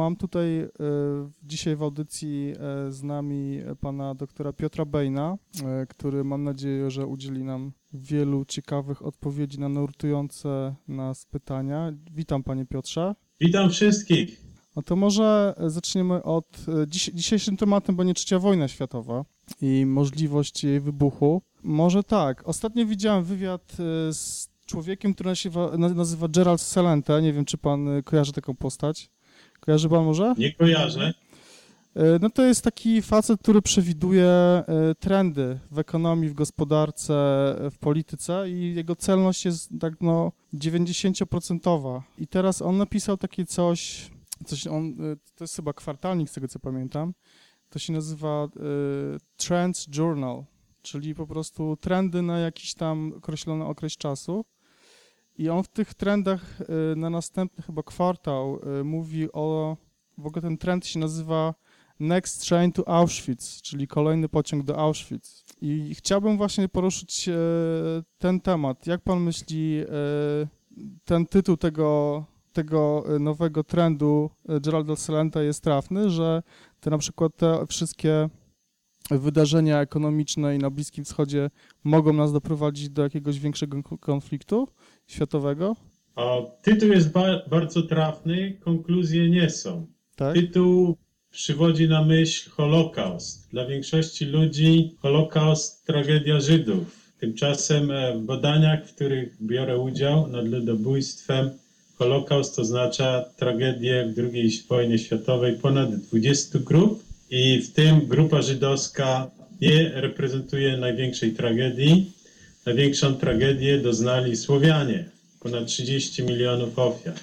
mam tutaj e, dzisiaj w audycji e, z nami pana doktora Piotra Bejna, e, który mam nadzieję, że udzieli nam wielu ciekawych odpowiedzi na nurtujące nas pytania. Witam panie Piotrze. Witam wszystkich. No to może zaczniemy od dziś, dzisiejszym tematem będzie trzecia wojna światowa i możliwość jej wybuchu. Może tak. Ostatnio widziałem wywiad z człowiekiem, który nazywa, nazywa Gerald Celente. Nie wiem, czy pan kojarzy taką postać. Kojarzy pan może? Nie kojarzę. E, No to jest taki facet, który przewiduje e, trendy w ekonomii, w gospodarce, e, w polityce i jego celność jest tak no 90%. I teraz on napisał takie coś, coś on, to jest chyba kwartalnik z tego co pamiętam, to się nazywa Trends Journal, czyli po prostu trendy na jakiś tam określony okres czasu. I on w tych trendach e, na następny chyba kwartał e, mówi o, w ogóle ten trend się nazywa Next Train to Auschwitz, czyli kolejny pociąg do Auschwitz. I chciałbym właśnie poruszyć e, ten temat. Jak pan myśli, ten tytuł tego, tego nowego trendu Geralda Celenta jest trafny, że te na przykład te wszystkie wydarzenia ekonomiczne i na Bliskim Wschodzie mogą nas doprowadzić do jakiegoś większego konfliktu światowego? O, tytuł jest ba bardzo trafny, konkluzje nie są. Tak? Tytuł przywodzi na myśl Holokaust. Dla większości ludzi Holokaust tragedia Żydów. Tymczasem e, w badaniach, w których biorę udział nad ludobójstwem, Holokaust oznacza tragedię w II wojnie światowej ponad 20 grup i w tym grupa żydowska nie reprezentuje największej tragedii. Największą tragedię doznali Słowianie, ponad 30 milionów ofiar.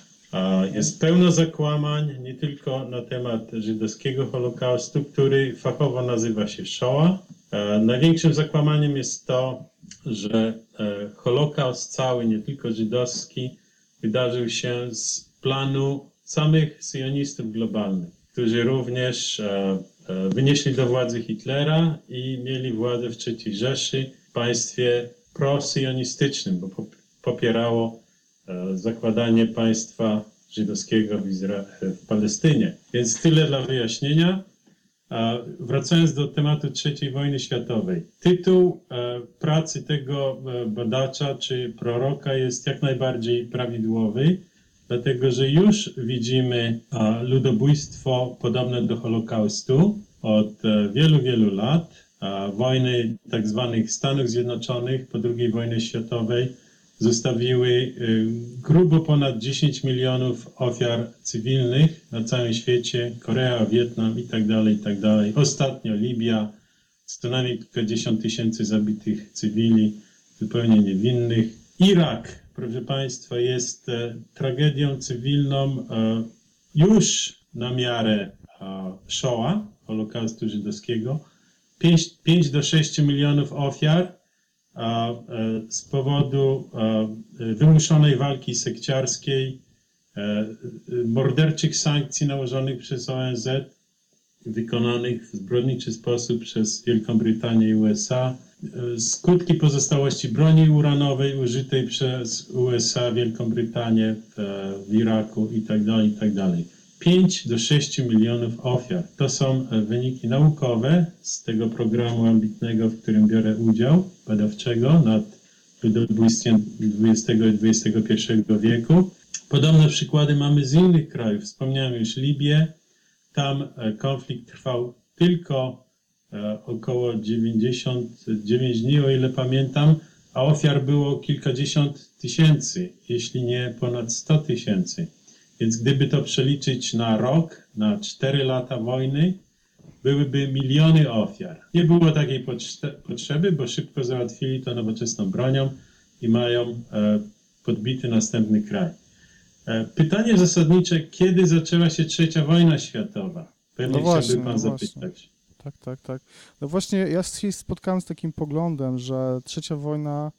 Jest pełno zakłamań nie tylko na temat żydowskiego Holokaustu, który fachowo nazywa się Shoah. E, Największym zakłamaniem jest to, że e, Holokaust cały, nie tylko żydowski, wydarzył się z planu samych syjonistów globalnych, którzy również e, wynieśli do władzy Hitlera i mieli władzę w III Rzeszy, w państwie prosyjonistycznym, bo pop- popierało e, zakładanie państwa żydowskiego w, Izra- w Palestynie. Więc tyle dla wyjaśnienia. Wracając do tematu III wojny światowej. Tytuł e, pracy tego e, badacza czy proroka jest jak najbardziej prawidłowy, dlatego że już widzimy ludobójstwo podobne do Holokaustu od e, wielu, wielu lat. Wojny tak zwanych Stanów Zjednoczonych po II wojnie światowej zostawiły y, grubo ponad 10 milionów ofiar cywilnych na całym świecie, Korea, Wietnam i tak dalej, i tak. Ostatnio Libia, co najmniej kilkadziesiąt tysięcy zabitych cywili, zupełnie niewinnych. Irak, proszę Państwa, jest e, tragedią cywilną e, już na miarę e, Shoah, Holokaustu żydowskiego. 5, 5 do 6 milionów ofiar, e, z powodu e, wymuszonej walki sekciarskiej, e, morderczych sankcji nałożonych przez ONZ, wykonanych w zbrodniczy sposób przez Wielką Brytanię i USA, skutki pozostałości broni uranowej użytej przez USA, Wielką Brytanię w, w Iraku itd., itd. 5 do 6 milionów ofiar. To są e, wyniki naukowe z tego programu ambitnego, w którym biorę udział, badawczego nad ludobójstwem XX i XXI wieku. Podobne przykłady mamy z innych krajów. Wspomniałem już Libię. Tam e, konflikt trwał tylko e, około 99 dni, o ile pamiętam, a ofiar było kilkadziesiąt tysięcy, jeśli nie ponad 100 tysięcy. Więc gdyby to przeliczyć na rok, na 4 lata wojny, byłyby miliony ofiar. Nie było takiej potrzeby, bo szybko załatwili to nowoczesną bronią i mają e, podbity następny kraj. E, pytanie zasadnicze, kiedy zaczęła się trzecia wojna światowa? Pewnie No właśnie, chciałby pan no zapytać. Tak, tak, tak. No właśnie ja się spotkałem z takim poglądem, że trzecia wojna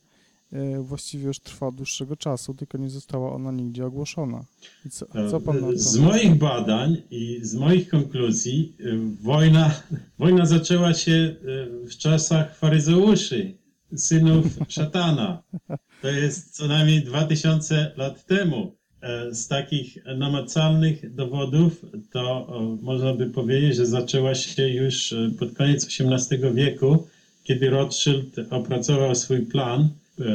właściwie już trwa dłuższego czasu, tylko nie została ona nigdzie ogłoszona. I co, co pan na to? E, Z moich badań i z moich konkluzji y, wojna, wojna zaczęła się y, w czasach faryzeuszy, synów szatana. To jest co najmniej 2000 lat temu. e, z takich namacalnych dowodów, to można by powiedzieć, że zaczęła się już e, pod koniec XVIII wieku, kiedy Rothschild opracował swój plan e,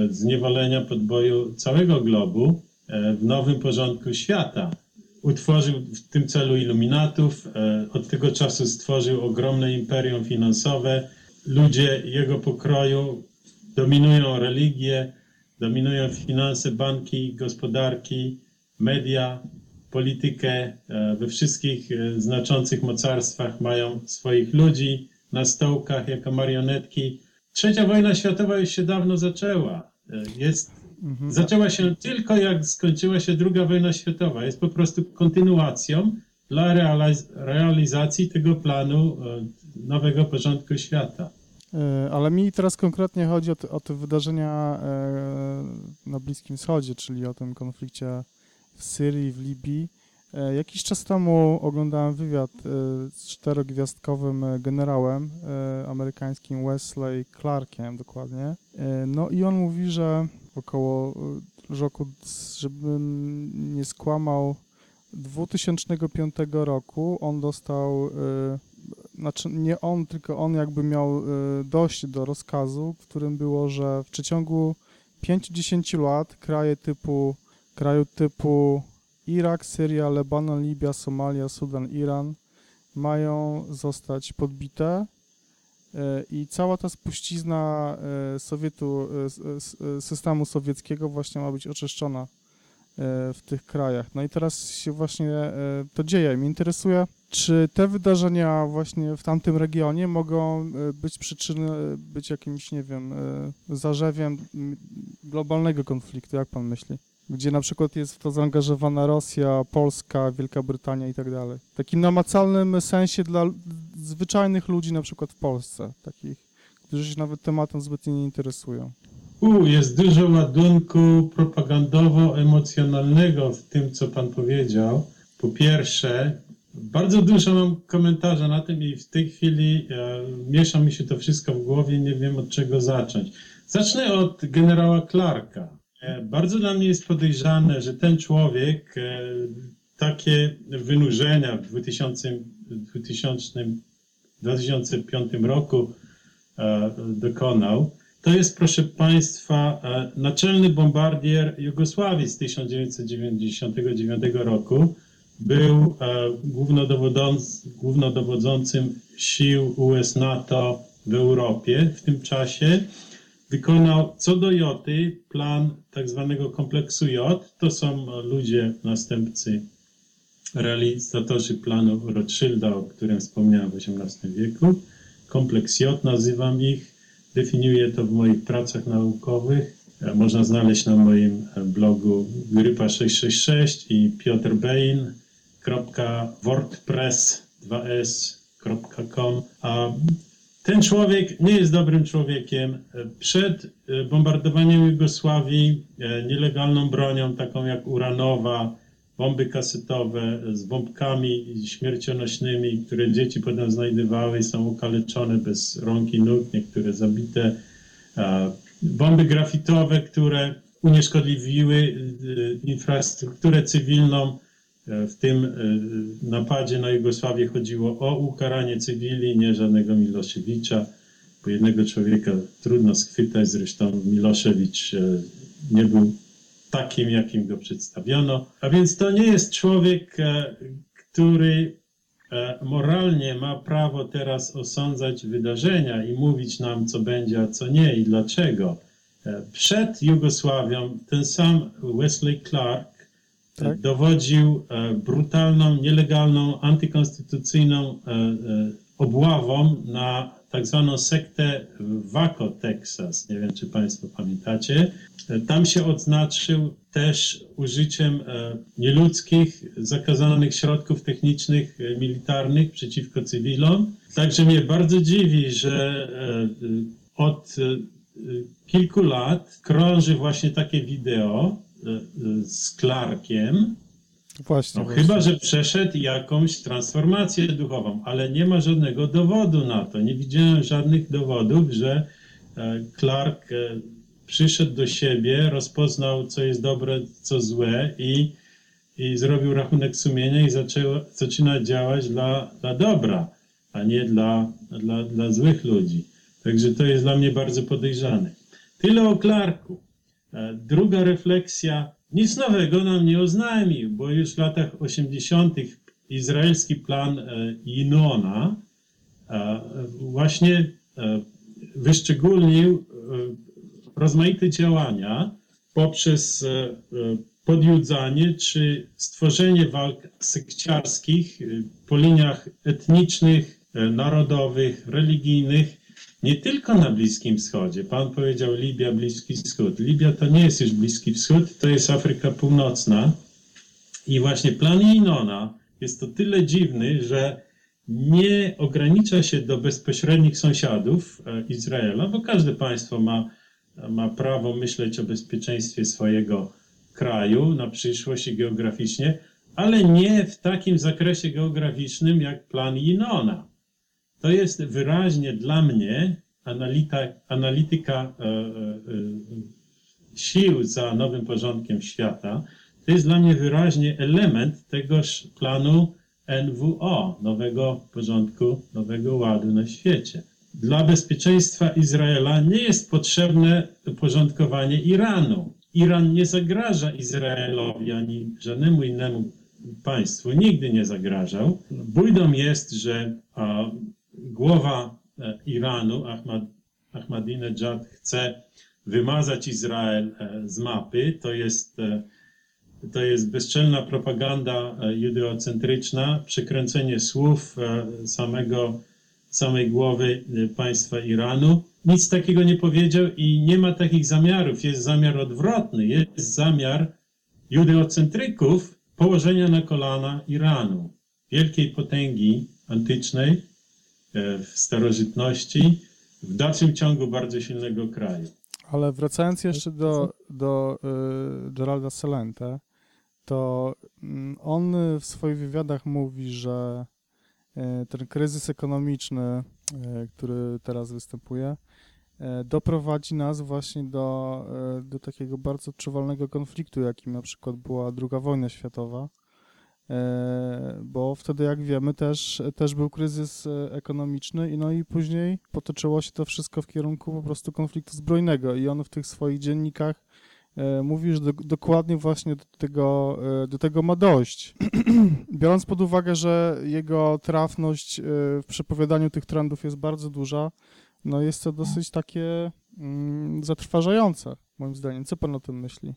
zniewolenia podboju całego globu e, w nowym porządku świata. Utworzył w tym celu iluminatów, e, od tego czasu stworzył ogromne imperium finansowe. Ludzie jego pokroju dominują religię, dominują finanse, banki, gospodarki, media, politykę. E, We wszystkich e, znaczących mocarstwach mają swoich ludzi na stołkach jako marionetki. Trzecia wojna światowa już się dawno zaczęła. E, Jest, zaczęła się tylko jak skończyła się druga wojna światowa. Jest po prostu kontynuacją dla realiz- realizacji tego planu e, nowego porządku świata. E, Ale mi teraz konkretnie chodzi o te, o te wydarzenia na Bliskim Wschodzie, czyli o tym konflikcie w Syrii, w Libii. E, Jakiś czas temu oglądałem wywiad e, z czterogwiazdkowym e, generałem amerykańskim Wesley Clarkiem dokładnie. No i on mówi, że około roku, żebym nie skłamał, 2005 roku on dostał znaczy nie on, tylko on jakby miał dojść do rozkazu, w którym było, że w przeciągu 5-10 lat kraje typu, kraju typu Irak, Syria, Lebanon, Libia, Somalia, Sudan, Iran mają zostać podbite y, i cała ta spuścizna y, Sowietu, y, systemu sowieckiego właśnie ma być oczyszczona w tych krajach. No i teraz się właśnie to dzieje. Mnie interesuje, czy te wydarzenia właśnie w tamtym regionie mogą być przyczyny, być jakimś, nie wiem, zarzewiem globalnego konfliktu, jak pan myśli? Gdzie na przykład jest w to zaangażowana Rosja, Polska, Wielka Brytania i tak dalej. W takim namacalnym sensie dla zwyczajnych ludzi na przykład w Polsce, takich, którzy się nawet tematem zbytnio nie interesują. U, jest dużo ładunku propagandowo-emocjonalnego w tym, co pan powiedział. Po pierwsze, bardzo dużo mam komentarza na tym i w tej chwili e, miesza mi się to wszystko w głowie, nie wiem od czego zacząć. Zacznę od generała Clarka. E, bardzo dla mnie jest podejrzane, że ten człowiek e, takie wynurzenia w 2000, 2000, 2005 roku e, dokonał. To jest, proszę Państwa, naczelny bombardier Jugosławii z 1999 roku. Był głównodowodząc, głównodowodzącym sił US-NATO w Europie w tym czasie. Wykonał co do joty plan tak zwanego kompleksu J. To są ludzie, następcy realizatorzy planu Rothschilda, o którym wspomniałem w XVIII wieku. Kompleks J nazywam ich. Definiuję to w moich pracach naukowych. E, Można znaleźć na moim e, blogu grypa666 i piotrbein.wordpress2s.com. A ten człowiek nie jest dobrym człowiekiem. E, Przed e, bombardowaniem Jugosławii e, nielegalną bronią, taką jak uranowa, bomby kasetowe z bombkami śmiercionośnymi, które dzieci potem znajdowały i są okaleczone bez rąk i nóg, niektóre zabite. E, Bomby grafitowe, które unieszkodliwiły e, infrastrukturę cywilną. E, W tym e, napadzie na Jugosławię chodziło o ukaranie cywili, nie żadnego Miloszewicza, bo jednego człowieka trudno schwytać, zresztą Miloszewicz e, nie był takim, jakim go przedstawiono. A więc to nie jest człowiek, który moralnie ma prawo teraz osądzać wydarzenia i mówić nam, co będzie, a co nie i dlaczego. Przed Jugosławią ten sam Wesley Clark Tak. dowodził e, brutalną, nielegalną, antykonstytucyjną e, e, obławą na tak zwaną sektę Waco, Texas. Nie wiem, czy Państwo pamiętacie. Tam się odznaczył też użyciem nieludzkich, zakazanych środków technicznych, militarnych przeciwko cywilom. Także mnie bardzo dziwi, że od kilku lat krąży właśnie takie wideo z Clarkiem, Właśnie. no, właśnie. chyba, że przeszedł jakąś transformację duchową, ale nie ma żadnego dowodu na to. Nie widziałem żadnych dowodów, że e, Clark e, przyszedł do siebie, rozpoznał, co jest dobre, co złe i i zrobił rachunek sumienia i zaczęło, zaczyna działać dla, dla dobra, a nie dla, dla, dla złych ludzi. Także to jest dla mnie bardzo podejrzane. Tyle o Clarku. E, Druga refleksja, nic nowego nam nie oznajmił, bo już w latach 80. izraelski plan e, Inona e, właśnie wyszczególnił rozmaite działania poprzez podjudzanie czy stworzenie walk sekciarskich po liniach etnicznych, narodowych, religijnych, nie tylko na Bliskim Wschodzie. Pan powiedział Libia, Bliski Wschód. Libia to nie jest już Bliski Wschód, to jest Afryka Północna. I właśnie plan Inona jest to tyle dziwny, że nie ogranicza się do bezpośrednich sąsiadów e, Izraela, bo każde państwo ma, ma prawo myśleć o bezpieczeństwie swojego kraju na przyszłość i geograficznie, ale nie w takim zakresie geograficznym jak plan Inona. To jest wyraźnie dla mnie analita, analityka e, e, e, sił za nowym porządkiem świata. To jest dla mnie wyraźnie element tegoż planu NWO, nowego porządku, nowego ładu na świecie. Dla bezpieczeństwa Izraela nie jest potrzebne porządkowanie Iranu. Iran nie zagraża Izraelowi ani żadnemu innemu państwu, nigdy nie zagrażał. Bójdą jest, że a, głowa e, Iranu, Ahmad, Ahmadinejad, chce wymazać Izrael e, z mapy. To jest, e, to jest bezczelna propaganda judeocentryczna, przekręcenie słów samego, samej głowy państwa Iranu. Nic takiego nie powiedział i nie ma takich zamiarów. Jest zamiar odwrotny. Jest zamiar judeocentryków położenia na kolana Iranu, wielkiej potęgi antycznej, w starożytności, w dalszym ciągu bardzo silnego kraju. Ale wracając jeszcze do, do y, Geralda Celente, to mm, on w swoich wywiadach mówi, że y, ten kryzys ekonomiczny, który teraz występuje, doprowadzi nas właśnie do, do takiego bardzo odczuwalnego konfliktu, jakim na przykład była II wojna światowa. E, bo wtedy, jak wiemy, też, też był kryzys e, ekonomiczny i no i później potoczyło się to wszystko w kierunku po prostu konfliktu zbrojnego i on w tych swoich dziennikach e, mówi, że do, dokładnie właśnie do tego, do tego ma dojść. Biorąc pod uwagę, że jego trafność w przepowiadaniu tych trendów jest bardzo duża, no jest to dosyć takie mm, zatrważające, moim zdaniem. Co pan o tym myśli?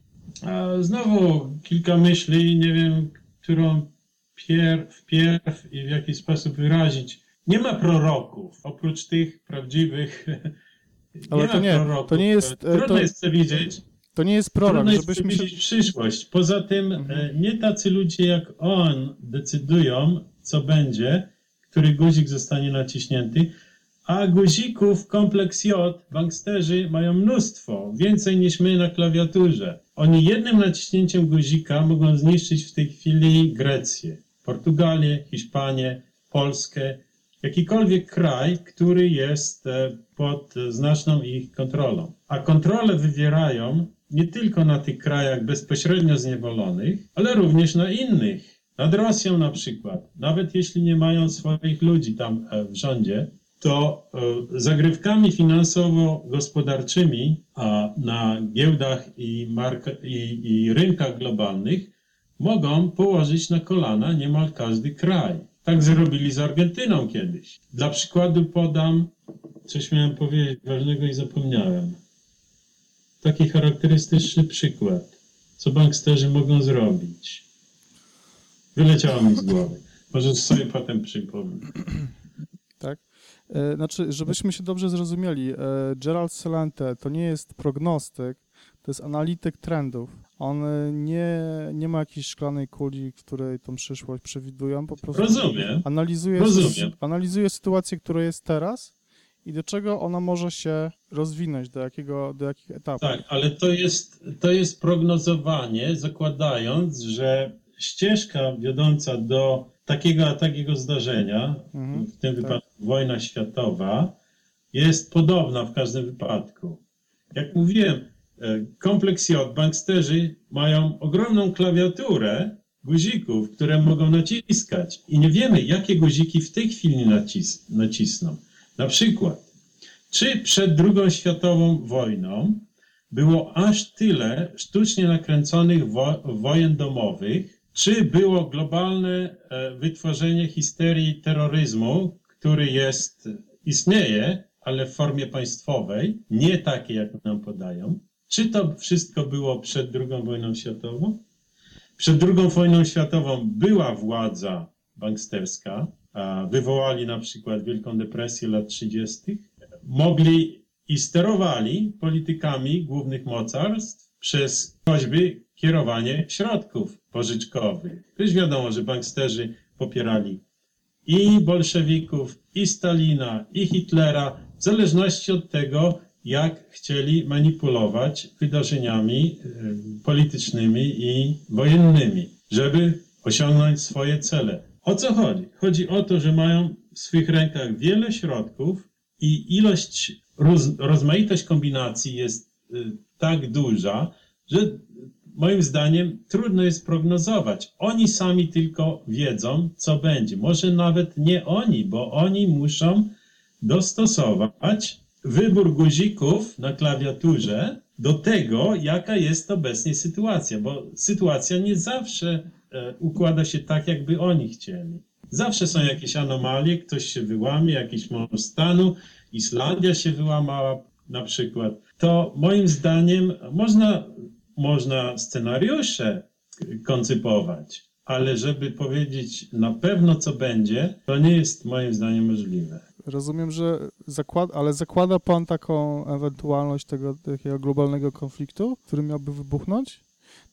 Znowu kilka myśli, nie wiem, którą pier, wpierw i w jaki sposób wyrazić. Nie ma proroków, oprócz tych prawdziwych. Ale nie to nie- proroków. to nie jest, e, Trudno to- jest przewidzieć. To nie jest prorok, Trudno jest żebyśmy się... przewidzieć przyszłość. Poza tym Mhm. e, nie tacy ludzie jak on decydują, co będzie, który guzik zostanie naciśnięty, a guzików kompleks J, banksterzy mają mnóstwo, więcej niż my na klawiaturze. Oni jednym naciśnięciem guzika mogą zniszczyć w tej chwili Grecję, Portugalię, Hiszpanię, Polskę, jakikolwiek kraj, który jest e, pod znaczną ich kontrolą. A kontrolę wywierają nie tylko na tych krajach bezpośrednio zniewolonych, ale również na innych. Nad Rosją na przykład. Nawet jeśli nie mają swoich ludzi tam e, w rządzie, to e, zagrywkami finansowo-gospodarczymi na giełdach i, i, i rynkach globalnych mogą położyć na kolana niemal każdy kraj. Tak zrobili z Argentyną kiedyś. Dla przykładu podam, coś miałem powiedzieć ważnego i zapomniałem. Taki charakterystyczny przykład, co banksterzy mogą zrobić. Wyleciało mi z głowy. Może sobie potem przypomnę. Tak? E, Znaczy, żebyśmy się dobrze zrozumieli, e, Gerald Celente to nie jest prognostyk, to jest analityk trendów. On e, nie, nie ma jakiejś szklanej kuli, w której tą przyszłość przewidują, po prostu Rozumiem. analizuje, Rozumiem. analizuje sytuację, która jest teraz i do czego ona może się rozwinąć, do jakiego, do jakich etapów. Tak, ale to jest, to jest prognozowanie, zakładając, że ścieżka wiodąca do takiego a takiego zdarzenia, Mhm, w tym tak. wypadku wojna światowa, jest podobna w każdym wypadku. Jak mówiłem, e, kompleks J, banksterzy mają ogromną klawiaturę, guzików, które mogą naciskać. I nie wiemy, jakie guziki w tej chwili nacis nacisną. Na przykład, czy przed II światową wojną było aż tyle sztucznie nakręconych wo wojen domowych, czy było globalne e, wytworzenie histerii terroryzmu, który jest, istnieje, ale w formie państwowej, nie takiej, jak nam podają. Czy to wszystko było przed II wojną światową? Przed II wojną światową była władza banksterska, wywołali na przykład Wielką Depresję lat 30., mogli i sterowali politykami głównych mocarstw przez choćby kierowanie środków pożyczkowych. Już wiadomo, że banksterzy popierali i bolszewików, i Stalina, i Hitlera, w zależności od tego, jak chcieli manipulować wydarzeniami politycznymi i wojennymi, żeby osiągnąć swoje cele. O co chodzi? Chodzi o to, że mają w swych rękach wiele środków i ilość, roz, rozmaitość kombinacji jest y, tak duża, że moim zdaniem trudno jest prognozować. Oni sami tylko wiedzą, co będzie. Może nawet nie oni, bo oni muszą dostosować wybór guzików na klawiaturze do tego, jaka jest obecnie sytuacja, bo sytuacja nie zawsze e, układa się tak, jakby oni chcieli. Zawsze są jakieś anomalie, ktoś się wyłamie, jakiś mąż stanu, Islandia się wyłamała na przykład. To moim zdaniem można, można scenariusze koncypować, ale żeby powiedzieć na pewno, co będzie, to nie jest moim zdaniem możliwe. Rozumiem, że zakład, ale zakłada pan taką ewentualność tego takiego globalnego konfliktu, który miałby wybuchnąć?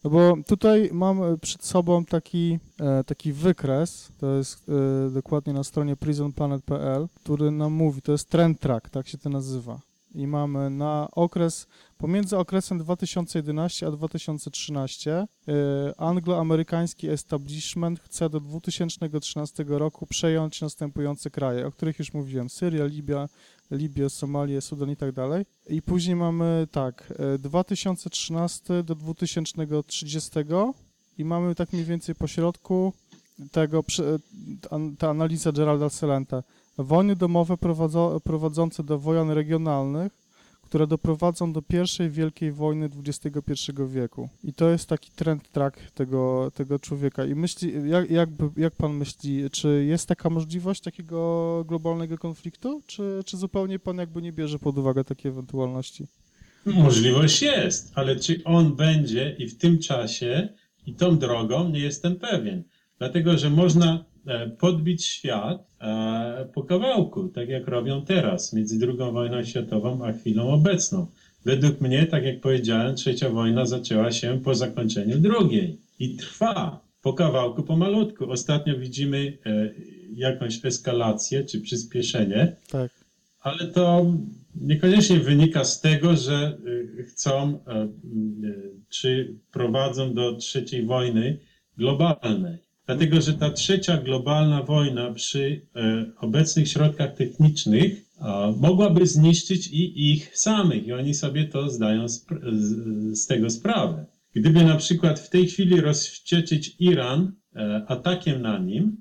No bo tutaj mam przed sobą taki, e, taki wykres, to jest e, dokładnie na stronie prisonplanet.pl, który nam mówi, to jest trend track, tak się to nazywa i mamy na okres, pomiędzy okresem 2011 a 2013 y, angloamerykański establishment chce do 2013 roku przejąć następujące kraje, o których już mówiłem, Syria, Libia, Libię, Somalię, Sudan i tak dalej. I później mamy tak, 2013 y, do 2030 i mamy tak mniej więcej po środku tego, ta analiza Geralda Celenta Wojny domowe prowadzo, prowadzące do wojen regionalnych, które doprowadzą do pierwszej wielkiej wojny XXI wieku. I to jest taki trend track tego, tego człowieka. I myśli, jak, jak, jak pan myśli, czy jest taka możliwość takiego globalnego konfliktu, czy, czy zupełnie pan jakby nie bierze pod uwagę takie ewentualności? Możliwość jest, ale czy on będzie i w tym czasie i tą drogą, nie jestem pewien. Dlatego, że można podbić świat e, po kawałku, tak jak robią teraz, między II wojną światową a chwilą obecną. Według mnie, tak jak powiedziałem, trzecia wojna zaczęła się po zakończeniu drugiej i trwa po kawałku, po malutku. Ostatnio widzimy e, jakąś eskalację czy przyspieszenie, tak. ale to niekoniecznie wynika z tego, że chcą czy prowadzą do trzeciej wojny globalnej. Dlatego, że ta trzecia globalna wojna przy e, obecnych środkach technicznych mogłaby zniszczyć i ich samych, i oni sobie to zdają z, z, tego sprawę. Gdyby na przykład w tej chwili rozwścieczyć Iran e, atakiem na nim,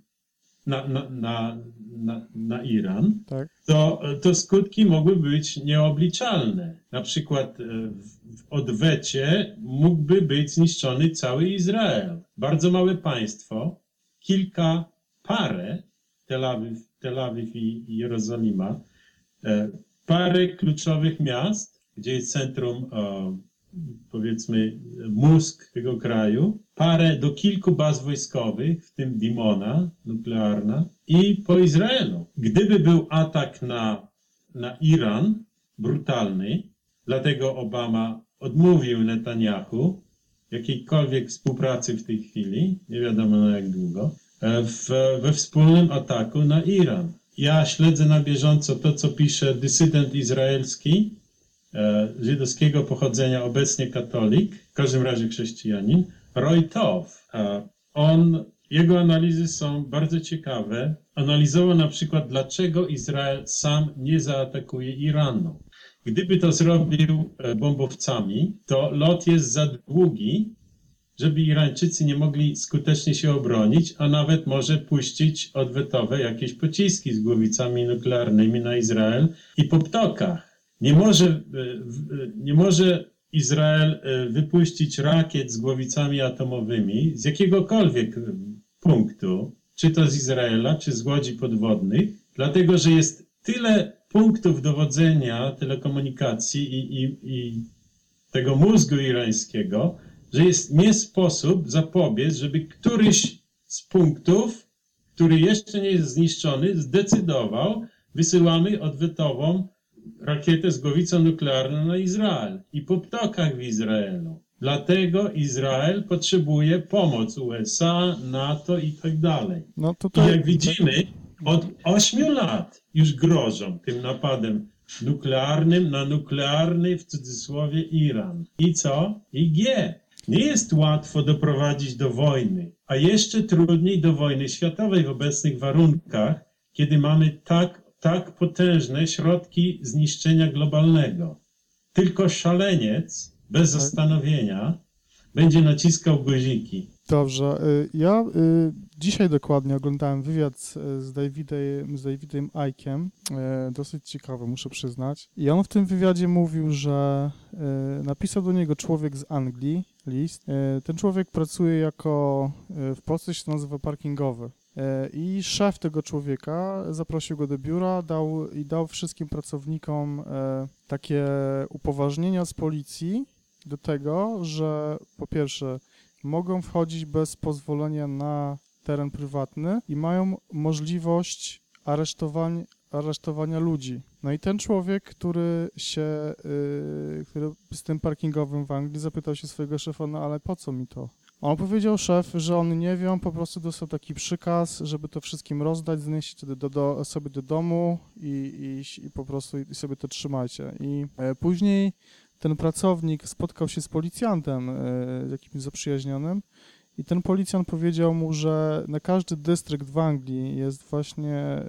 na, na, na, na, na Iran, tak. to, to skutki mogły być nieobliczalne. Na przykład w, w odwecie mógłby być zniszczony cały Izrael. Bardzo małe państwo, kilka parę, Tel Awiw, Tel Awiw i Jerozolima, e, parę kluczowych miast, gdzie jest centrum, powiedzmy, mózg tego kraju, parę do kilku baz wojskowych, w tym Dimona nuklearna i po Izraelu. Gdyby był atak na, na Iran, brutalny, dlatego Obama odmówił Netanyahu, jakiejkolwiek współpracy w tej chwili, nie wiadomo na jak długo, e, w, we wspólnym ataku na Iran. Ja śledzę na bieżąco to, co pisze dysydent izraelski, żydowskiego pochodzenia, obecnie katolik, w każdym razie chrześcijanin, Roy Tov. E, on, jego analizy są bardzo ciekawe. Analizował na przykład, dlaczego Izrael sam nie zaatakuje Iranu. Gdyby to zrobił e, bombowcami, to lot jest za długi, żeby Irańczycy nie mogli skutecznie się obronić, a nawet może puścić odwetowe jakieś pociski z głowicami nuklearnymi na Izrael i po ptokach. Nie może, e, e, nie może Izrael e, wypuścić rakiet z głowicami atomowymi z jakiegokolwiek punktu, czy to z Izraela, czy z łodzi podwodnych, dlatego że jest tyle punktów dowodzenia telekomunikacji i, i, i tego mózgu irańskiego, że jest nie sposób zapobiec, żeby któryś z punktów, który jeszcze nie jest zniszczony, zdecydował, wysyłamy odwetową rakietę z głowicą nuklearną na Izrael i po ptokach w Izraelu. Dlatego Izrael potrzebuje pomoc USA, NATO i tak dalej. No I tutaj... jak widzimy, od 8 lat już grożą tym napadem nuklearnym na nuklearny, w cudzysłowie, Iran. I co? I G. Nie jest łatwo doprowadzić do wojny, a jeszcze trudniej do wojny światowej w obecnych warunkach, kiedy mamy tak, tak potężne środki zniszczenia globalnego. Tylko szaleniec, bez zastanowienia, będzie naciskał guziki. Dobrze. y, Ja y, dzisiaj dokładnie oglądałem wywiad z, Davidem, z Davidem y, Dosyć ciekawy, muszę przyznać. I on w tym wywiadzie mówił, że napisał do niego człowiek z Anglii list. Ten człowiek pracuje jako, w Polsce się nazywa parkingowy. Y, I szef tego człowieka zaprosił go do biura dał, i dał wszystkim pracownikom y, takie upoważnienia z policji do tego, że po pierwsze mogą wchodzić bez pozwolenia na teren prywatny i mają możliwość aresztowań, aresztowania ludzi. No i ten człowiek, który się, yy, który z tym parkingowym w Anglii zapytał się swojego szefa, no ale po co mi to? On powiedział szef, że on nie wie, on po prostu dostał taki przykaz, żeby to wszystkim rozdać, znieść do, do, sobie do domu i, i, i po prostu i sobie to trzymajcie. I e, później ten pracownik spotkał się z policjantem e, jakimś zaprzyjaźnionym i ten policjant powiedział mu, że na każdy dystrykt w Anglii jest właśnie e,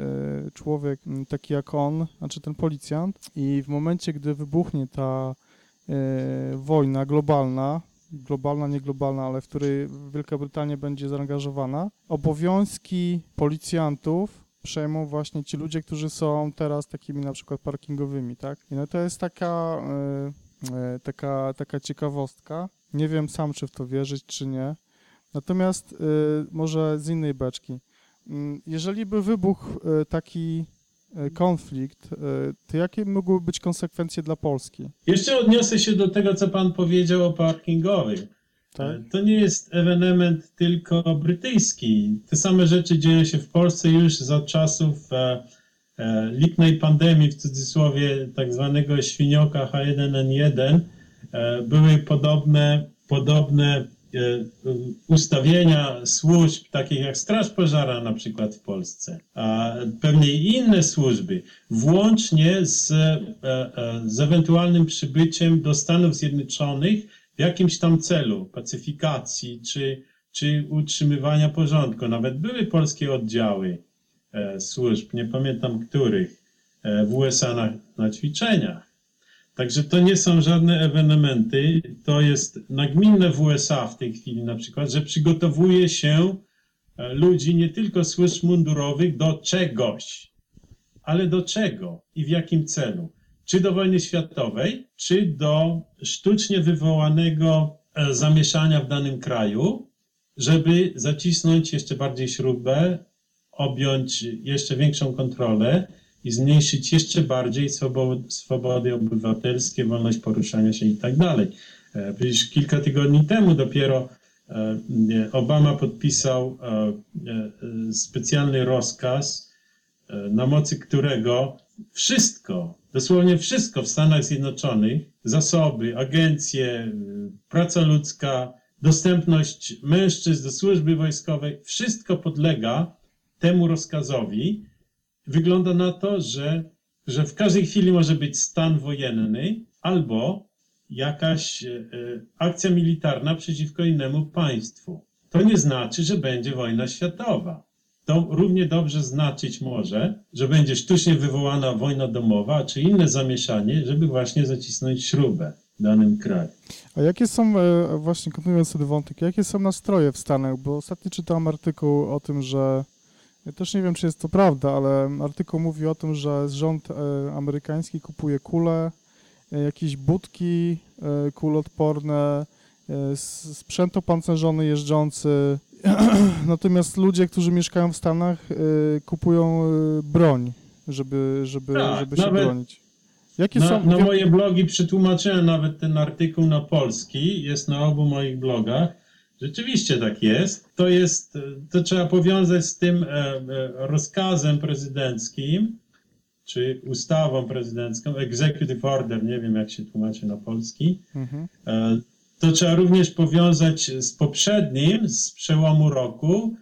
człowiek taki jak on, znaczy ten policjant i w momencie, gdy wybuchnie ta wojna globalna, globalna, nie globalna, ale w której Wielka Brytania będzie zaangażowana, obowiązki policjantów przejmą właśnie ci ludzie, którzy są teraz takimi na przykład parkingowymi, tak? I no to jest taka, e, taka, taka ciekawostka. Nie wiem sam, czy w to wierzyć, czy nie. Natomiast e, może z innej beczki. Mm, Jeżeli by wybuchł taki konflikt, e, to jakie mogłyby być konsekwencje dla Polski? Jeszcze odniosę się do tego, co pan powiedział o parkingowych. Tak? To nie jest ewenement tylko brytyjski. Te same rzeczy dzieją się w Polsce już za czasów e, e, lipnej pandemii, w cudzysłowie tak zwanego świnioka H1N1. E, były podobne, podobne e, ustawienia służb, takich jak Straż Pożarna na przykład w Polsce, a pewnie inne służby, włącznie z, e, e, z ewentualnym przybyciem do Stanów Zjednoczonych w jakimś tam celu, pacyfikacji czy, czy utrzymywania porządku. Nawet były polskie oddziały e, służb, nie pamiętam których, e, w USA na, na ćwiczeniach. Także to nie są żadne ewenementy, to jest nagminne w USA w tej chwili na przykład, że przygotowuje się e, ludzi nie tylko służb mundurowych do czegoś, ale do czego i w jakim celu? Czy do wojny światowej, czy do sztucznie wywołanego e, zamieszania w danym kraju, żeby zacisnąć jeszcze bardziej śrubę, objąć jeszcze większą kontrolę i zmniejszyć jeszcze bardziej swobody, obywatelskie, wolność poruszania się i tak dalej. E, Przecież kilka tygodni temu dopiero e, Obama podpisał e, e, specjalny rozkaz, e, na mocy którego wszystko, dosłownie wszystko w Stanach Zjednoczonych, zasoby, agencje, praca ludzka, dostępność mężczyzn do służby wojskowej, wszystko podlega temu rozkazowi. Wygląda na to, że, że w każdej chwili może być stan wojenny albo jakaś e, e, akcja militarna przeciwko innemu państwu. To nie znaczy, że będzie wojna światowa. To równie dobrze znaczyć może, że będzie sztucznie wywołana wojna domowa, czy inne zamieszanie, żeby właśnie zacisnąć śrubę. w danym kraju. A jakie są, e, właśnie kontynuując ten wątek, jakie są nastroje w Stanach? Bo ostatnio czytałem artykuł o tym, że ja też nie wiem, czy jest to prawda, ale artykuł mówi o tym, że rząd e, amerykański kupuje kule, e, jakieś budki e, kulotporne, e, s- sprzęt opancerzony jeżdżący. Natomiast ludzie, którzy mieszkają w Stanach, kupują broń, żeby, żeby, Tak, żeby się nawet bronić. Jakie Na, są... na moje blogi przetłumaczyłem nawet ten artykuł na polski, jest na obu moich blogach. Rzeczywiście tak jest. To jest, to trzeba powiązać z tym e, e, rozkazem prezydenckim, czy ustawą prezydencką, executive order, nie wiem jak się tłumaczy na polski. Mhm. E, To trzeba również powiązać z poprzednim, z przełomu roku,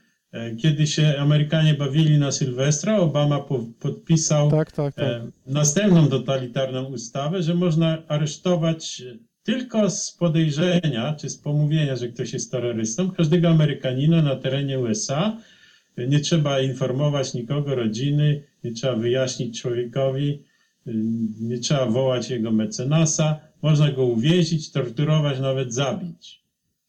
kiedy się Amerykanie bawili na Sylwestra. Obama po, podpisał Tak, tak, tak. następną totalitarną ustawę, że można aresztować tylko z podejrzenia czy z pomówienia, że ktoś jest terrorystą, każdego Amerykanina na terenie USA. Nie trzeba informować nikogo, rodziny, nie trzeba wyjaśnić człowiekowi, nie trzeba wołać jego mecenasa. Można go uwięzić, torturować, nawet zabić.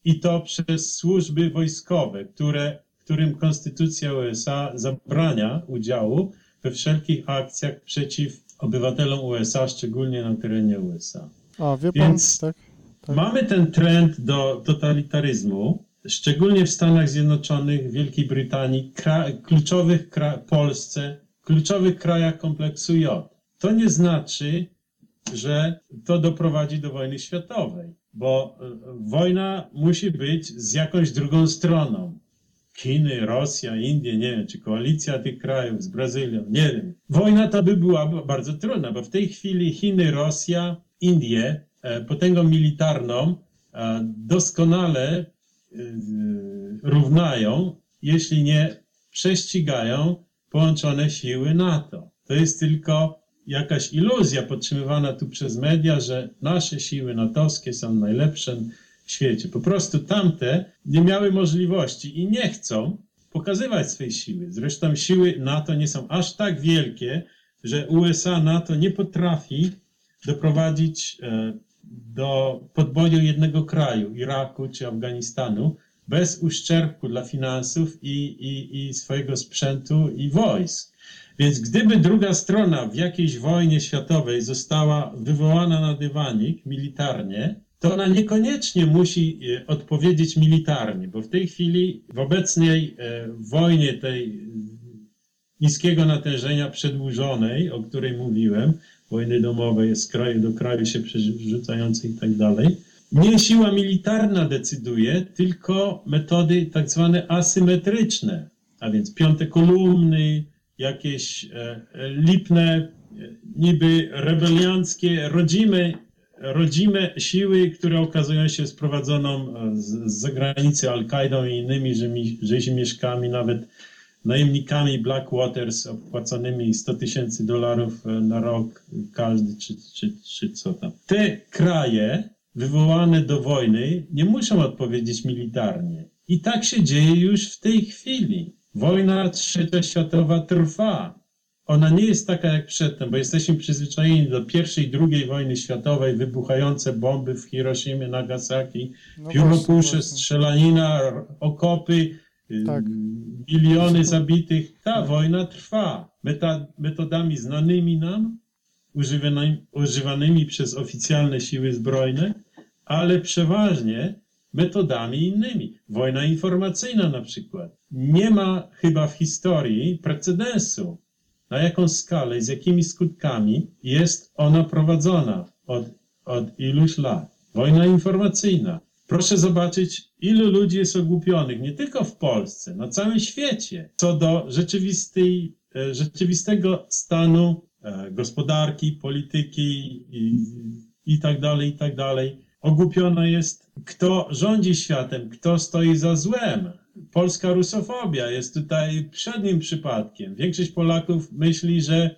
I to przez służby wojskowe, które, którym Konstytucja USA zabrania udziału we wszelkich akcjach przeciw obywatelom USA, szczególnie na terenie USA. A, wie pan, Więc tak? Tak. Mamy ten trend do totalitaryzmu, szczególnie w Stanach Zjednoczonych, Wielkiej Brytanii, kluczowych kra Polsce, kluczowych krajach kompleksu J. To nie znaczy, że to doprowadzi do wojny światowej, bo e, wojna musi być z jakąś drugą stroną. Chiny, Rosja, Indie, nie wiem, czy koalicja tych krajów z Brazylią, nie wiem. Wojna ta by była bardzo trudna, bo w tej chwili Chiny, Rosja, Indie, e, potęgą militarną, e, doskonale e, równają, jeśli nie prześcigają połączone siły NATO. To jest tylko jakaś iluzja podtrzymywana tu przez media, że nasze siły natowskie są najlepsze w świecie. Po prostu tamte nie miały możliwości i nie chcą pokazywać swej siły. Zresztą siły NATO nie są aż tak wielkie, że USA NATO nie potrafi doprowadzić e, do podboju jednego kraju, Iraku czy Afganistanu, bez uszczerbku dla finansów i, i, i swojego sprzętu i wojsk. Więc gdyby druga strona w jakiejś wojnie światowej została wywołana na dywanik militarnie, to ona niekoniecznie musi e, odpowiedzieć militarnie, bo w tej chwili w obecnej e, wojnie tej niskiego natężenia przedłużonej, o której mówiłem, wojny domowej, z kraju do kraju się przerzucającej i tak dalej, nie siła militarna decyduje, tylko metody tak zwane asymetryczne, a więc piąte kolumny, jakieś e, e, lipne, e, niby rebelianckie, rodzime, rodzime siły, które okazują się sprowadzoną z, z zagranicy Al-Kaidą i innymi rzemi- rzezimieszkami, nawet najemnikami Blackwaters opłaconymi 100 tysięcy dolarów e, na rok każdy, czy, czy, czy co tam. Te kraje wywołane do wojny nie muszą odpowiedzieć militarnie. I tak się dzieje już w tej chwili. Wojna trzecia światowa trwa. Ona nie jest taka jak przedtem, bo jesteśmy przyzwyczajeni do pierwszej, drugiej wojny światowej, wybuchające bomby w Hiroshimie, Nagasaki, No pióropusze, strzelanina, okopy, Tak. miliony zabitych. Ta wojna trwa. Metodami znanymi nam, używanymi, używanymi przez oficjalne siły zbrojne, ale przeważnie metodami innymi. Wojna informacyjna na przykład. Nie ma chyba w historii precedensu, na jaką skalę i z jakimi skutkami jest ona prowadzona od, od iluś lat. Wojna informacyjna. Proszę zobaczyć, ilu ludzi jest ogłupionych, nie tylko w Polsce, na całym świecie, co do rzeczywistej, e, rzeczywistego stanu e, gospodarki, polityki i, i tak dalej, i tak dalej. Ogłupiona jest, kto rządzi światem, kto stoi za złem. Polska rusofobia jest tutaj przednim przypadkiem. Większość Polaków myśli, że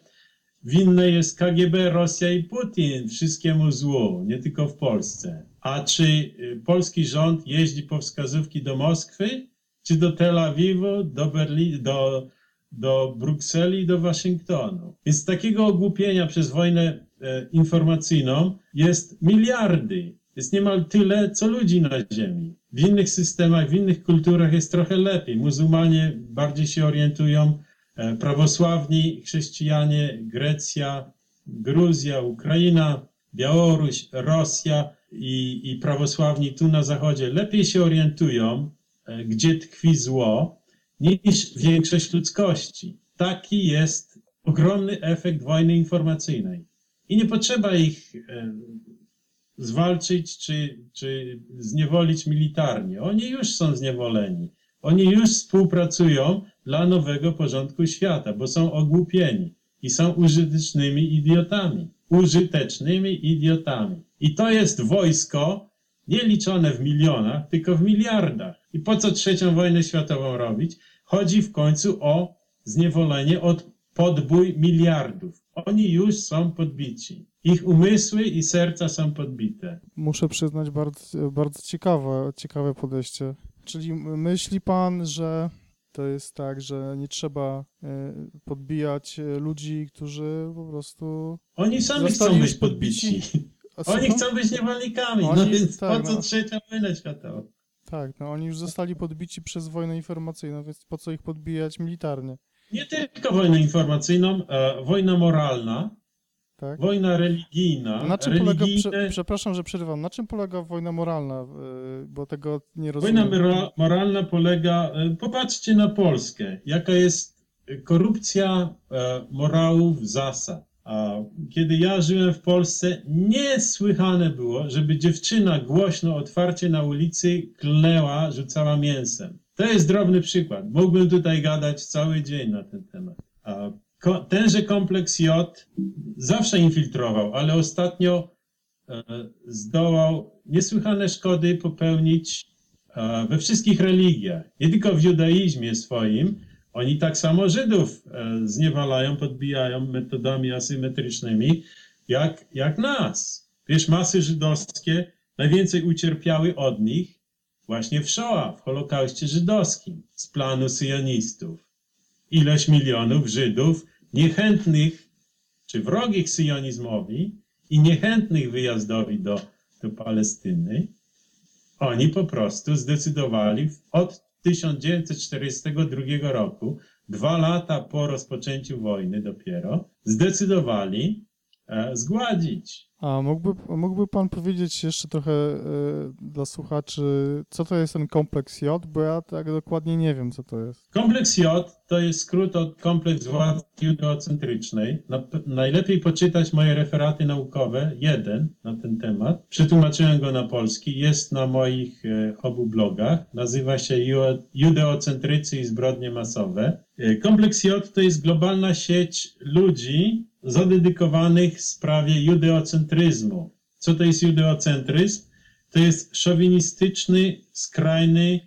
winne jest KGB, Rosja i Putin wszystkiemu złu, nie tylko w Polsce. A czy y, polski rząd jeździ po wskazówki do Moskwy, czy do Tel Awiwu, do Berlin, do, do Brukseli do Waszyngtonu? Więc takiego ogłupienia przez wojnę e, informacyjną jest miliardy. Jest niemal tyle, co ludzi na Ziemi. W innych systemach, w innych kulturach jest trochę lepiej. Muzułmanie bardziej się orientują, e, prawosławni, chrześcijanie, Grecja, Gruzja, Ukraina, Białoruś, Rosja i, i prawosławni tu na zachodzie lepiej się orientują, e, gdzie tkwi zło, niż większość ludzkości. Taki jest ogromny efekt wojny informacyjnej. I nie potrzeba ich e, zwalczyć czy, czy zniewolić militarnie. Oni już są zniewoleni. Oni już współpracują dla nowego porządku świata, bo są ogłupieni i są użytecznymi idiotami. Użytecznymi idiotami. I to jest wojsko nie liczone w milionach, tylko w miliardach. I po co trzecią wojnę światową robić? Chodzi w końcu o zniewolenie, od podbój miliardów. Oni już są podbici. Ich umysły i serca są podbite. Muszę przyznać bardzo, bardzo ciekawe, ciekawe podejście. Czyli myśli pan, że to jest tak, że nie trzeba e, podbijać e, ludzi, którzy po prostu. Oni sami chcą być podbici. Oni chcą być niewolnikami. No Oni- więc tak, po co no. trzecia wojna światowa? Tak, no oni już zostali podbici przez wojnę informacyjną, więc po co ich podbijać militarnie, Nie tylko wojnę informacyjną, e, wojna moralna, tak? wojna religijna. Na czym polega, religijne, prze, przepraszam, że przerywam, na czym polega wojna moralna, e, bo tego nie rozumiem. Wojna mora- moralna polega. e, Popatrzcie na Polskę. Jaka jest korupcja e, morałów, zasad. A kiedy ja żyłem w Polsce, niesłychane było, żeby dziewczyna głośno, otwarcie na ulicy kleła, rzucała mięsem. To jest drobny przykład. Mógłbym tutaj gadać cały dzień na ten temat. Tenże kompleks J zawsze infiltrował, ale ostatnio e, zdołał niesłychane szkody popełnić e, we wszystkich religiach. Nie tylko w judaizmie swoim. Oni tak samo Żydów e, zniewalają, podbijają metodami asymetrycznymi, jak, jak nas. Wiesz, masy żydowskie najwięcej ucierpiały od nich właśnie w Shoah, w Holokauście żydowskim, z planu syjonistów. Ileś milionów Żydów niechętnych czy wrogich syjonizmowi i niechętnych wyjazdowi do, do Palestyny, oni po prostu zdecydowali od 1942 roku, dwa lata po rozpoczęciu wojny dopiero, zdecydowali zgładzić. A mógłby, mógłby pan powiedzieć jeszcze trochę e, dla słuchaczy, co to jest ten kompleks J, bo ja tak dokładnie nie wiem, co to jest. Kompleks J to jest skrót od kompleks władzy judeocentrycznej. Na, najlepiej poczytać moje referaty naukowe, jeden na ten temat. Przetłumaczyłem go na polski, jest na moich e, obu blogach. Nazywa się Ju- Judeocentrycy i zbrodnie masowe. E, Kompleks J to jest globalna sieć ludzi zadedykowanych sprawie judeocentryzmu. Co to jest judeocentryzm? To jest szowinistyczny, skrajny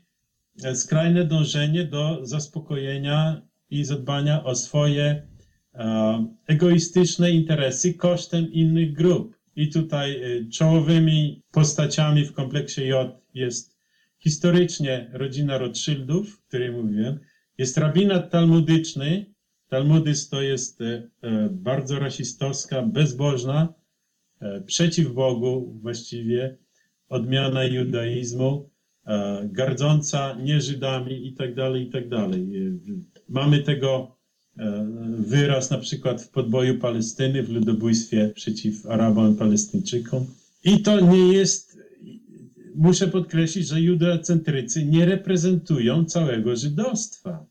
e, skrajne dążenie do zaspokojenia i zadbania o swoje e, egoistyczne interesy kosztem innych grup. I tutaj e, czołowymi postaciami w kompleksie J jest historycznie rodzina Rothschildów, o której mówiłem, jest rabinat talmudyczny. Talmudyzm to jest e, e, bardzo rasistowska, bezbożna, e, przeciw Bogu właściwie, odmiana judaizmu, gardząca nie Żydami i tak dalej, i tak dalej. Mamy tego wyraz na przykład w podboju Palestyny, w ludobójstwie przeciw Arabom i Palestyńczykom. I to nie jest, muszę podkreślić, że judeocentrycy nie reprezentują całego żydostwa.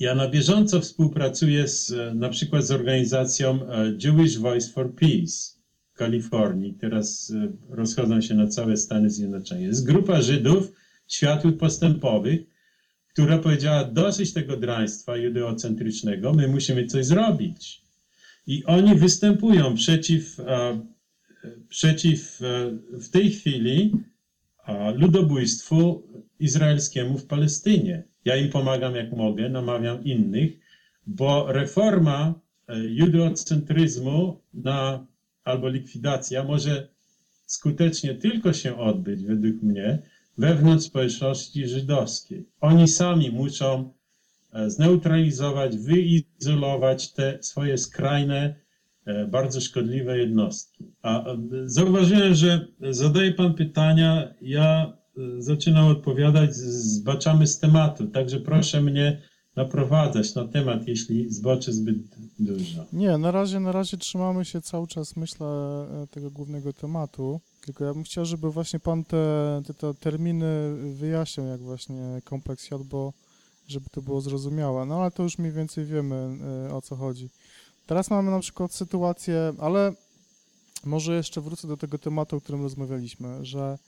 Ja na bieżąco współpracuję z, e, na przykład z organizacją e, Jewish Voice for Peace w Kalifornii. Teraz e, rozchodzą się na całe Stany Zjednoczone. Jest grupa Żydów światłych postępowych, która powiedziała dosyć tego draństwa judeocentrycznego, my musimy coś zrobić. I oni występują przeciw, przeciw w tej chwili ludobójstwu izraelskiemu w Palestynie. Ja im pomagam jak mogę, namawiam innych, bo reforma e, judeocentryzmu na, albo likwidacja może skutecznie tylko się odbyć, według mnie, wewnątrz społeczności żydowskiej. Oni sami muszą e, zneutralizować, wyizolować te swoje skrajne e, bardzo szkodliwe jednostki. A zauważyłem, że zadaje Pan pytania, ja zaczynam odpowiadać, zbaczamy z tematu, także proszę mnie naprowadzać na temat, jeśli zboczy zbyt dużo. Nie, na razie, na razie trzymamy się cały czas, myślę, tego głównego tematu. Tylko ja bym chciał, żeby właśnie pan te, te, te terminy wyjaśniał, jak właśnie kompleks J, bo żeby to było zrozumiałe. No ale to już mniej więcej wiemy, e, o co chodzi. Teraz mamy na przykład sytuację, ale może jeszcze wrócę do tego tematu, o którym rozmawialiśmy, że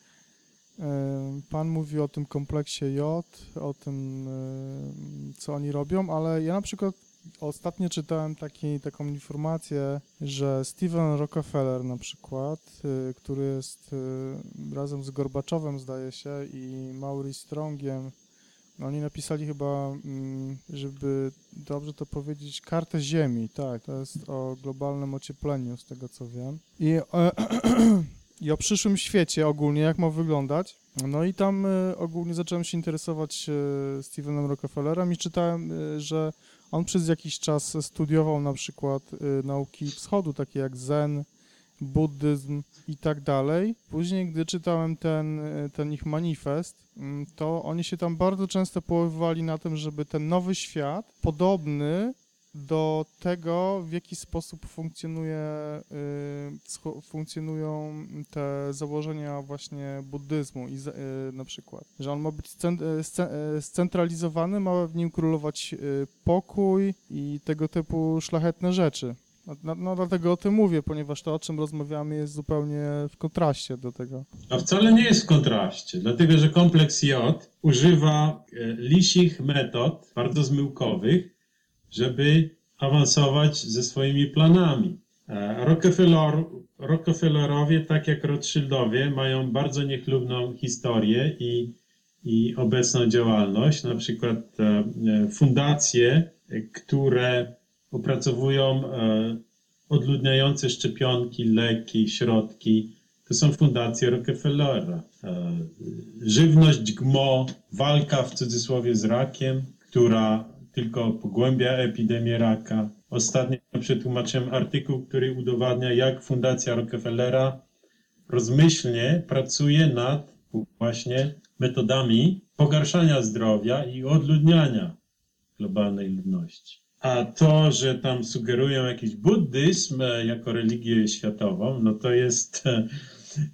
Pan mówi o tym kompleksie J, o tym, co oni robią, ale ja na przykład Ostatnio czytałem taki, taką informację, że Steven Rockefeller na przykład, y, który jest y, razem z Gorbaczowem zdaje się i Maurice Strongiem, oni napisali chyba, mm, żeby dobrze to powiedzieć, kartę Ziemi, tak, to jest o globalnym ociepleniu z tego co wiem. I, e, i o przyszłym świecie ogólnie, jak ma wyglądać. No i tam y, ogólnie zacząłem się interesować y, Stevenem Rockefellerem i czytałem, y, że on przez jakiś czas studiował na przykład nauki wschodu, takie jak zen, buddyzm i tak dalej. Później, gdy czytałem ten, ten ich manifest, mm, to oni się tam bardzo często połowywali na tym, żeby ten nowy świat, podobny do tego, w jaki sposób funkcjonuje, y, funkcjonują te założenia właśnie buddyzmu i y, na przykład, że on ma być y, sce- scentralizowany, ma w nim królować pokój i tego typu szlachetne rzeczy. No, no, no dlatego o tym mówię, ponieważ to, o czym rozmawiamy, jest zupełnie w kontraście do tego. A wcale nie jest w kontraście, dlatego że kompleks J używa lisich metod, bardzo zmyłkowych, żeby awansować ze swoimi planami. E, Rockefeller, Rockefellerowie, tak jak Rothschildowie, mają bardzo niechlubną historię i, i obecną działalność. Na przykład e, e, fundacje, które opracowują odludniające szczepionki, leki, środki, to są fundacje Rockefellera. Żywność, gmo, walka w cudzysłowie z rakiem, która tylko pogłębia epidemię raka. Ostatnio przetłumaczyłem artykuł, który udowadnia, jak Fundacja Rockefellera rozmyślnie pracuje nad właśnie metodami pogarszania zdrowia i odludniania globalnej ludności. A to, że tam sugerują jakiś buddyzm e, jako religię światową, no to jest e,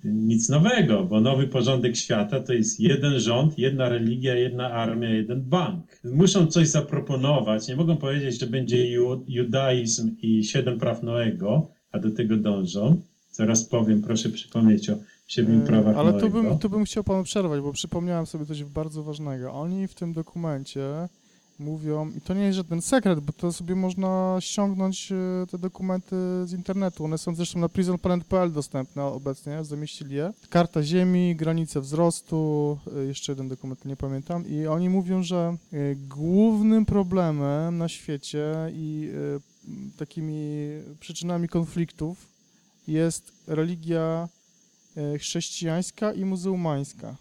nic nowego, bo nowy porządek świata to jest jeden rząd, jedna religia, jedna armia, jeden bank. Muszą coś zaproponować, nie mogą powiedzieć, że będzie ju, judaizm i siedem praw Noego, a do tego dążą. Zaraz powiem, proszę przypomnieć o siedmiu E, prawach Ale Noego. tu bym, tu bym chciał panu przerwać, bo przypomniałem sobie coś bardzo ważnego. Oni w tym dokumencie mówią, i to nie jest żaden sekret, bo to sobie można ściągnąć e, te dokumenty z internetu. One są zresztą na prisonplanet.pl dostępne obecnie, zamieścili je. Karta Ziemi, granice wzrostu, e, jeszcze jeden dokument, nie pamiętam. I oni mówią, że e, głównym problemem na świecie i takimi przyczynami konfliktów jest religia chrześcijańska i muzułmańska.